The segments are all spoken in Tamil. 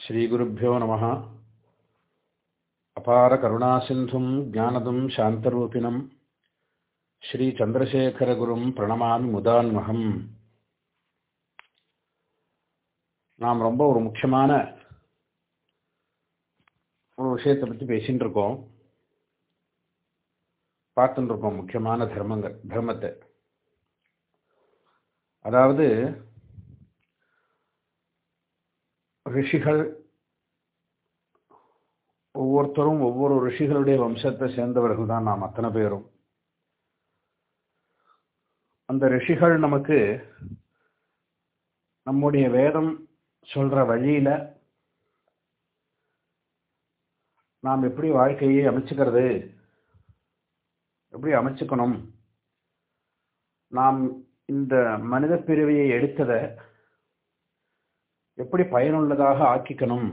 ஸ்ரீகுருப்போ நம. அபார கருணாசிந்தும் ஜானதும் சாந்தரூபிணம். ஸ்ரீ சந்திரசேகரகுரும் பிரணமாமி முதான்மகம். நாம் ரொம்ப ஒரு முக்கியமான ஒரு விஷயத்தை பற்றி பேசிகிட்டு இருக்கோம். பார்த்துட்டு இருக்கோம் முக்கியமான தர்மங்கள் தர்மத்தை. அதாவது ரிஷிகள் ஒவ்வொருத்தரும் ஒவ்வொரு ரிஷிகளுடைய வம்சத்தை சேர்ந்தவர்கள் தான் நாம் அத்தனை பேரும். அந்த ரிஷிகள் நமக்கு நம்முடைய வேதம் சொல்ற வழியில நாம் எப்படி வாழ்க்கையை அமைச்சுக்கிறது எப்படி அமைச்சுக்கணும் நாம் இந்த மனித பிரிவையை எடுத்ததை எப்படி பயனுள்ளதாக ஆக்கிக்கணும்?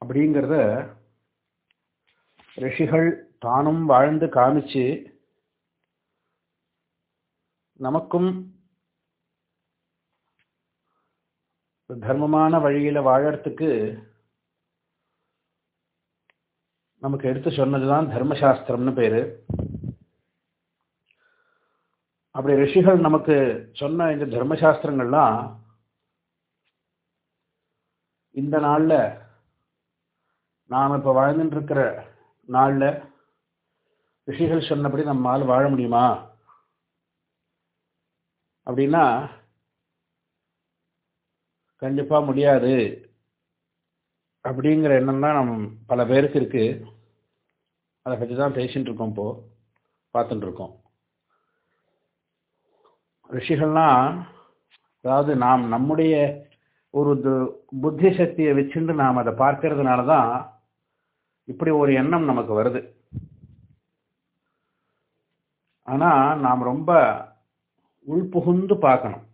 அப்படிங்கிறத ரிஷிகள் தானும் வாழ்ந்து காமிச்சு நமக்கும் தர்மமான வழியில வாழறதுக்கு நமக்கு எடுத்து சொன்னதுதான் தர்மசாஸ்திரம்னு பேரு. அப்படி ரிஷிகள் நமக்கு சொன்ன இந்த தர்மசாஸ்திரங்கள்லாம் இந்த நாளில் நாம் இப்போ வாழ்ந்துட்டுருக்கிற இருக்கிற ரிஷிகள் சொன்னபடி நம்மால் வாழ முடியுமா? அப்படின்னா கண்டிப்பாக முடியாது. அப்படிங்கிற எண்ணம் தான் நம் பல பேருக்கு இருக்குது அதை பற்றி தான் பேசிகிட்டு இருக்கோம் இப்போது பார்த்துட்டுருக்கோம் ரிஷிகள்லாம் அதாவது நாம் நம்முடைய ஒரு புத்தி சக்தியை வச்சுட்டு நாம் அதை பார்க்கறதுனால தான் இப்படி ஒரு எண்ணம் நமக்கு வருது. ஆனால் நாம் ரொம்ப உள்புகுந்து பார்க்கணும்.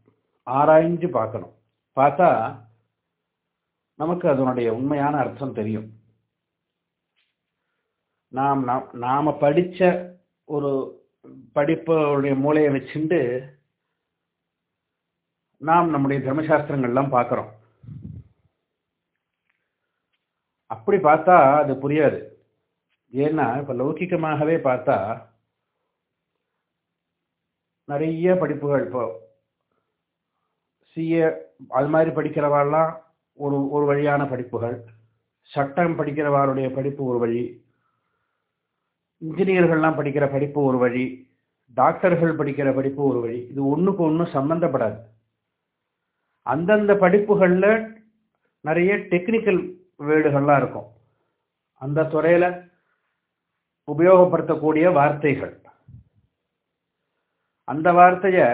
ஆராய்ஞ்சு பார்க்கணும். பார்த்தா நமக்கு அதனுடைய உண்மையான அர்த்தம் தெரியும். நாம் நாம் படித்த ஒரு படிப்புடைய மூளையை வச்சுட்டு நாம் நம்முடைய தர்மசாஸ்திரங்கள்லாம் பார்க்குறோம். அப்படி பார்த்தா அது புரியாது. ஏன்னா இப்போ லௌகிகமாகவே பார்த்தா நிறைய படிப்புகள் இப்போ சிஏ அது மாதிரி படிக்கிறவாள்லாம் ஒரு ஒரு வழியான படிப்புகள் சட்டம் படிக்கிறவாளுடைய படிப்பு ஒரு வழி இன்ஜினியர்கள்லாம் படிக்கிற படிப்பு ஒரு வழி டாக்டர்கள் படிக்கிற படிப்பு ஒரு வழி இது ஒன்றுக்கு ஒன்று சம்மந்தப்படாது அந்தந்த படிப்புகளில் நிறைய டெக்னிக்கல் வேர்டுகள்லாம் இருக்கும். அந்த துறையில் உபயோகப்படுத்தக்கூடிய வார்த்தைகள். அந்த வார்த்தையை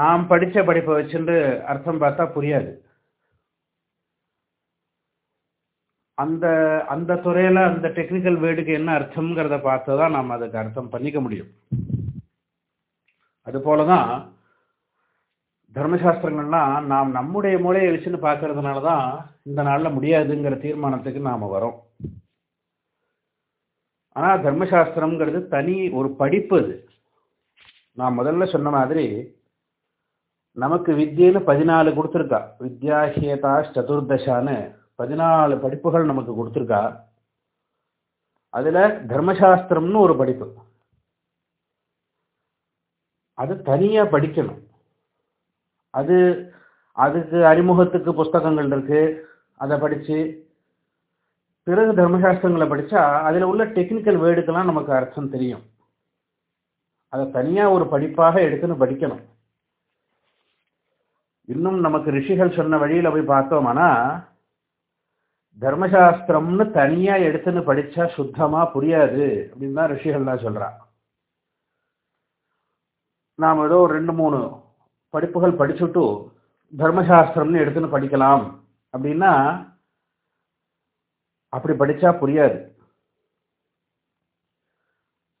நாம் படித்த படிப்பை வச்சுட்டு அர்த்தம் பார்த்தா புரியாது. அந்த அந்த துறையில் அந்த டெக்னிக்கல் வேர்டுக்கு என்ன அர்த்தம்ங்கிறத பார்த்து தான் நாம் அதுக்கு அர்த்தம் பண்ணிக்க முடியும். அது போலதான் தர்மசாஸ்திரங்கள்லாம் நாம் நம்முடைய மூளையை வச்சுன்னு பார்க்கறதுனால தான் இந்த நாளில் முடியாதுங்கிற தீர்மானத்துக்கு நாம் வரோம். ஆனால் தர்மசாஸ்திரம்ங்கிறது தனி ஒரு படிப்பு அது. நான் முதல்ல சொன்ன மாதிரி நமக்கு வித்தியன்னு பதினாலு கொடுத்துருக்கா. வித்யாஹியதா சதுர்தசான்னு பதினாலு படிப்புகள் நமக்கு கொடுத்துருக்கா. அதில் தர்மசாஸ்திரம்னு ஒரு படிப்பு. அது தனியாக படிக்கணும். அது அதுக்கு அறிமுகத்துக்கு புஸ்தகங்கள் இருக்கு. அதை படித்து பிறகு தர்மசாஸ்திரங்களை படித்தா அதில் உள்ள டெக்னிக்கல் வேர்டுக்கெல்லாம் நமக்கு அர்த்தம் தெரியும். அதை தனியாக ஒரு படிப்பாக எடுத்துன்னு படிக்கணும். இன்னும் நமக்கு ரிஷிகள் சொன்ன வழியில் போய் பார்த்தோம்னா தர்மசாஸ்திரம்னு தனியாக எடுத்துன்னு படித்தா சுத்தமாக புரியாது அப்படின்னு தான் ரிஷிகள்லாம் சொல்கிறான் நாம் ஏதோ ஒரு ரெண்டு மூணு படிப்புகள் படிச்சுட்டு தர்மசாஸ்திரம்னு எடுத்துன்னு படிக்கலாம். அப்படின்னா அப்படி படிச்சா புரியாது.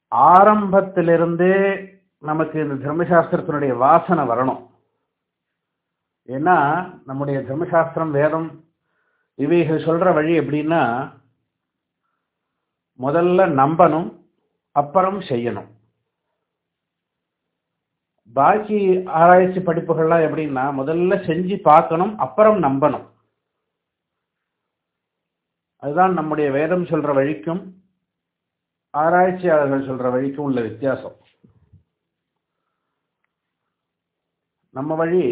ஆரம்பத்திலிருந்தே நமக்கு இந்த தர்மசாஸ்திரத்தினுடைய வாசனை வரணும். ஏன்னா நம்முடைய தர்மசாஸ்திரம் வேதம் இவைகள் சொல்ற வழி எப்படின்னா முதல்ல நம்பணும் அப்புறம் செய்யணும். பாக்கி ஆராய்ச்சி படிப்புகள்லாம் எப்படின்னா முதல்ல செஞ்சு பார்க்கணும் அப்புறம் நம்பணும். அதுதான் நம்முடைய வேதம் சொல்கிற வழிக்கும் ஆராய்ச்சியாளர்கள் சொல்கிற வழிக்கும் உள்ள வித்தியாசம். நம்ம வழி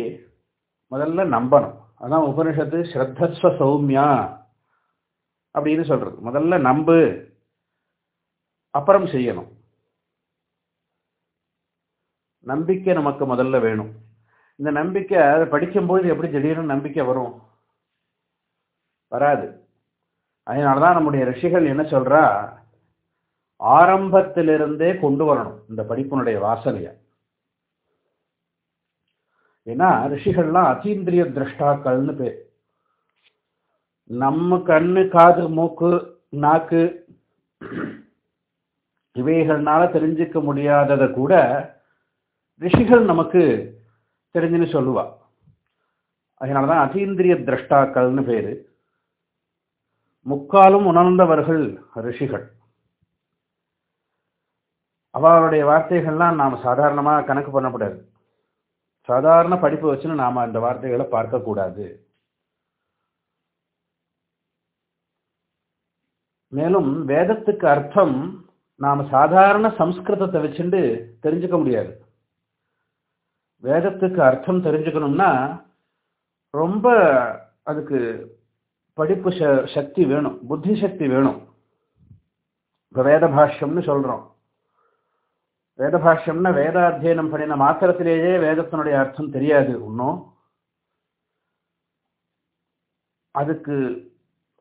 முதல்ல நம்பணும். அதான் உபனிஷத்து ஸ்ரத்தஸ்வ சௌமியா அப்படின்னு சொல்கிறது முதல்ல நம்பு அப்புறம் செய்யணும். நம்பிக்கை நமக்கு முதல்ல வேணும். இந்த நம்பிக்கை அதை படிக்கும்போது எப்படி திடீர்னு நம்பிக்கை வரும்? வராது. அதனாலதான் நம்முடைய ரிஷிகள் என்ன சொல்றா? ஆரம்பத்திலிருந்தே கொண்டு வரணும் இந்த படிப்பினுடைய வாசனைய. ஏன்னா ரிஷிகள்லாம் அத்தீந்திரிய திரஷ்டாக்கள்னு பேர். நம்ம கண்ணு காது மூக்கு நாக்கு இவைகள்னால தெரிஞ்சுக்க முடியாததை கூட ரிஷிகள் நமக்கு தெரிஞ்சுன்னு சொல்லுவா. அதனால தான் அதீந்திரிய திரஷ்டாக்கள்னு பேர். முக்காலும் உணர்ந்தவர்கள் ரிஷிகள். அவருடைய வார்த்தைகள்லாம் நாம் சாதாரணமாக கணக்கு பண்ணக்கூடாது. சாதாரண படிப்பு வச்சுன்னு நாம அந்த வார்த்தைகளை பார்க்கக்கூடாது. மேலும் வேதத்துக்கு அர்த்தம் நாம் சாதாரண சம்ஸ்கிருதத்தை வச்சுட்டு தெரிஞ்சுக்க முடியாது. வேதத்துக்கு அர்த்தம் தெரிஞ்சுக்கணும்னா ரொம்ப அதுக்கு படிப்பு ச- சக்தி வேணும் புத்தி சக்தி வேணும். இப்போ வேத பாஷ்யம்னு சொல்கிறோம் வேத பாஷ்யம்னா வேதாத்தியனம் பண்ணின மாத்திரத்திலேயே வேதத்தினுடைய அர்த்தம் தெரியாது இன்னும். அதுக்கு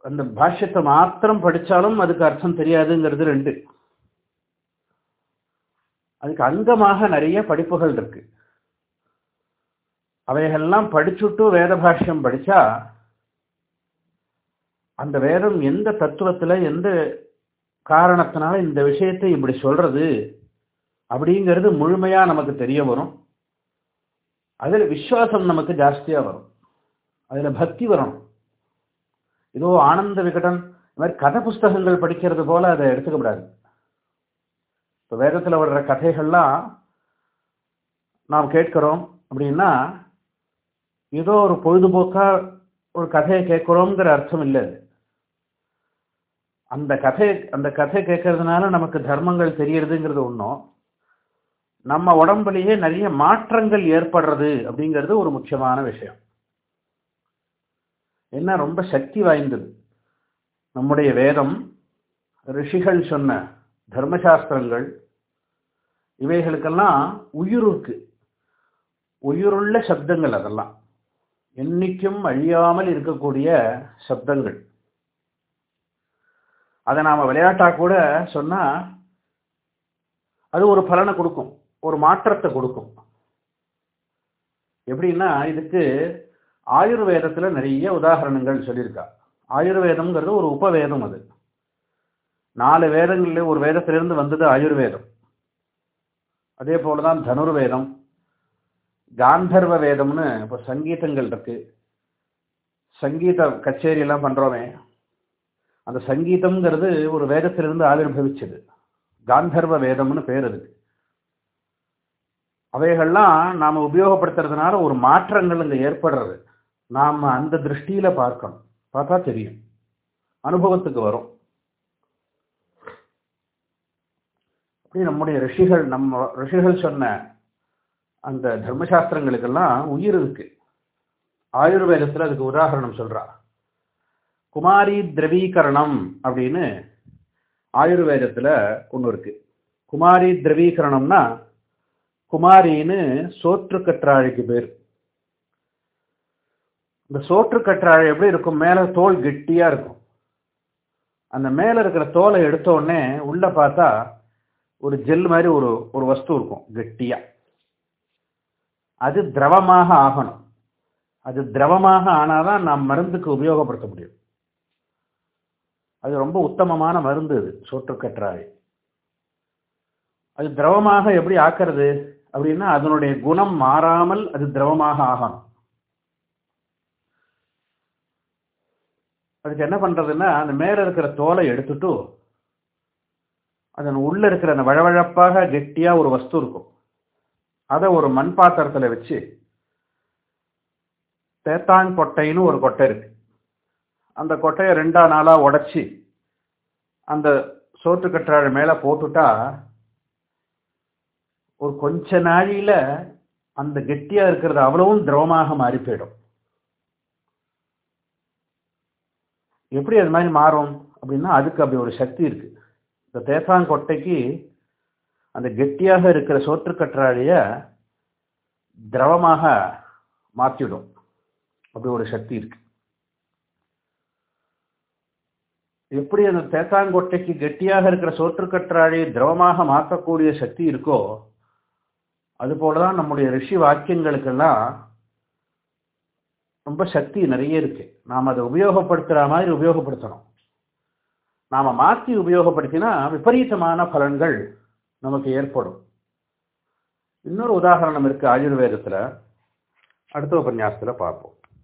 அந்த பாஷ்யத்தை மாத்திரம் படித்தாலும் அதுக்கு அர்த்தம் தெரியாதுங்கிறது ரெண்டு. அதுக்கு அங்கமாக நிறைய படிப்புகள் இருக்குது அவைகள்லாம் படிச்சுட்டு வேத பாஷ்யம் படிச்சா அந்த வேதம் எந்த தத்துவத்துல எந்த காரணத்தினால இந்த விஷயத்தை இப்படி சொல்றது அப்படிங்கிறது முழுமையா நமக்கு தெரிய வரும். அதில் விசுவாசம் நமக்கு ஜாஸ்தியா வரும். அதில் பக்தி வரணும் இதோ ஆனந்த விகடன் இந்த மாதிரி கதை புஸ்தகங்கள் படிக்கிறது போல அதை எடுத்துக்கப்படாது இப்போ வேதத்தில் வர்ற கதைகள்லாம் நாம் கேட்கிறோம் அப்படின்னா ஏதோ ஒரு பொழுதுபோக்கா ஒரு கதையை கேட்குறோங்கிற அர்த்தம் இல்லை. அந்த கதை அந்த கதை கேட்கறதுனால நமக்கு தர்மங்கள் தெரியறதுங்கிறது ஒன்றும் நம்ம உடம்புலயே நிறைய மாற்றங்கள் ஏற்படுறது அப்படிங்கிறது ஒரு முக்கியமான விஷயம். என்ன? ரொம்ப சக்தி வாய்ந்தது. நம்முடைய வேதம் ரிஷிகள் சொன்ன தர்மசாஸ்திரங்கள் இவைகளுக்கெல்லாம் உயிருக்கு உயிருள்ள சப்தங்கள் அதெல்லாம். என்றைக்கும் அழியாமல் இருக்கக்கூடிய சப்தங்கள். அதை நாம் விளையாட்டா கூட சொன்னால் அது ஒரு பலனை கொடுக்கும் ஒரு மாற்றத்தை கொடுக்கும். எப்படின்னா இதுக்கு ஆயுர்வேதத்தில் நிறைய உதாரணங்கள் சொல்லியிருக்கா. ஆயுர்வேதம்ங்கிறது ஒரு உபவேதம் அது. நாலு வேதங்கள்ல ஒரு வேதத்திலிருந்து வந்தது ஆயுர்வேதம். அதே போலதான் தனுர்வேதம் காந்தர்வ வேதம்னு இப்போ சங்கீதங்கள் இருக்கு. சங்கீத கச்சேரி எல்லாம் பண்றோமே. அந்த சங்கீதம்ங்கிறது ஒரு வேதத்திலிருந்து ஆவிர்வவிச்சது. காந்தர்வ வேதம்னு பேர் அதுக்கு. அவைகள்லாம் நாம உபயோகப்படுத்துறதுனால ஒரு மாற்றங்கள் இங்க ஏற்படுறது. நாம அந்த திருஷ்டியில பார்க்கணும். பார்த்தா தெரியும். அனுபவத்துக்கு வரும். அப்படி நம்முடைய ரிஷிகள் நம்ம ரிஷிகள் சொன்ன அந்த தர்மசாஸ்திரங்களுக்கெல்லாம் உயிர் இருக்கு. ஆயுர்வேதத்தில் அதுக்கு உதாரணம் சொல்றா. குமாரி திரவீகரணம் அப்படின்னு ஆயுர்வேதத்தில் ஒன்று இருக்கு. குமாரி திரவீகரணம்னா குமாரின்னு சோற்று கற்றாழைக்கு பேர். இந்த சோற்று கற்றாழை எப்படி இருக்கும்? மேலே தோல் கெட்டியாக இருக்கும். அந்த மேலே இருக்கிற தோலை எடுத்த உடனே பார்த்தா ஒரு ஜெல் மாதிரி ஒரு ஒரு வஸ்து இருக்கும் கெட்டியாக அது திரவமாக ஆகணும். அது திரவமாக ஆனாதான் நாம் மருந்துக்கு உபயோகப்படுத்த முடியும். அது ரொம்ப உத்தமமான மருந்து அது சோற்றுக்கற்றாழை அது திரவமாக எப்படி ஆக்கிறது அப்படின்னா அதனுடைய குணம் மாறாமல் அது திரவமாக ஆகணும். அதுக்கு என்ன பண்றதுன்னா அந்த மேல இருக்கிற தோலை எடுத்துட்டு அதன் உள்ள இருக்கிற அந்த வழவழப்பாக கெட்டியா ஒரு வஸ்து இருக்கும். அதை ஒரு மண் பாத்திரத்தில் வச்சு தேத்தாங் கொட்டைன்னு ஒரு கொட்டை இருக்கு. அந்த கொட்டையை ரெண்டா நாளாக உடச்சி அந்த சோற்றுக்கற்றாழை மேலே போட்டுட்டா ஒரு கொஞ்ச நாழியில் அந்த கெட்டியாக இருக்கிறது அவ்வளவும் திரவமாக மாறி போயிடும். எப்படி அது மாதிரி மாறும் அப்படின்னா அதுக்கு அப்படி ஒரு சக்தி இருக்குது இந்த தேசாங்கொட்டைக்கு அந்த கெட்டியாக இருக்கிற சோற்றுக்கற்றாழைய திரவமாக மாற்றிடும். அப்படி ஒரு சக்தி இருக்கு. எப்படி அந்த தேத்தாங்கொட்டைக்கு கெட்டியாக இருக்கிற சோற்றுக்கற்றாழையை திரவமாக மாற்றக்கூடிய சக்தி இருக்கோ அதுபோலதான் நம்முடைய ரிஷி வாக்கியங்களுக்கெல்லாம் ரொம்ப சக்தி நிறைய இருக்கு. நாம் அதை உபயோகப்படுத்துகிற மாதிரி உபயோகப்படுத்தணும். நாம் மாற்றி உபயோகப்படுத்தினா விபரீதமான பலன்கள் நமக்கு ஏற்படும். இன்னொரு உதாரணம் இருக்கு ஆயுர்வேதத்தில். அடுத்த உபன்யாசத்தில் பார்ப்போம்.